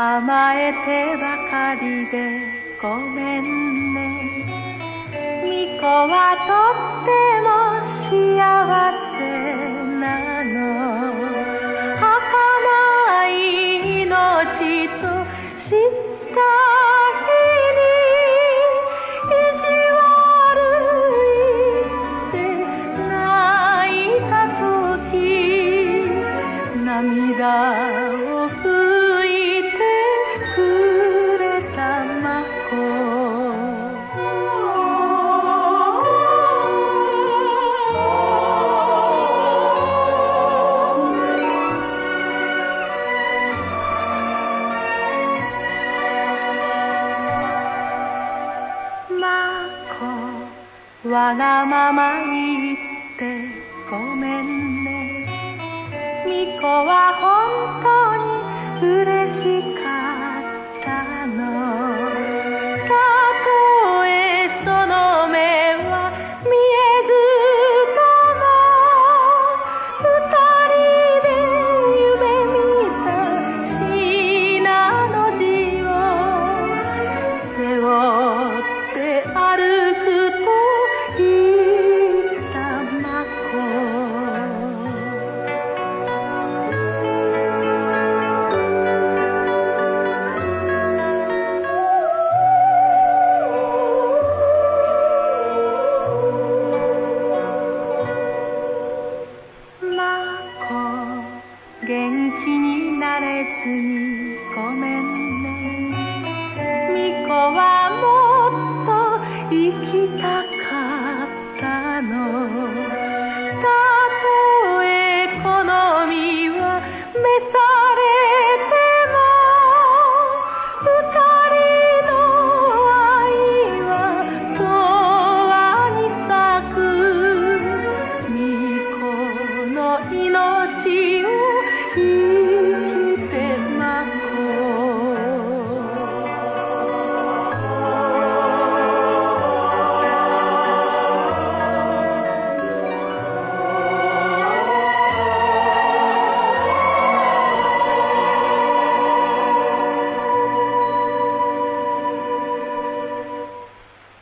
甘えてばかりでごめんね。はとっても幸せなの。儚い命と知った涙をわがまま言ってごめんね。巫女は本当に嬉しい。元気になれずにごめんね。巫女はもっと生きたかったの。たとえこの身は目覚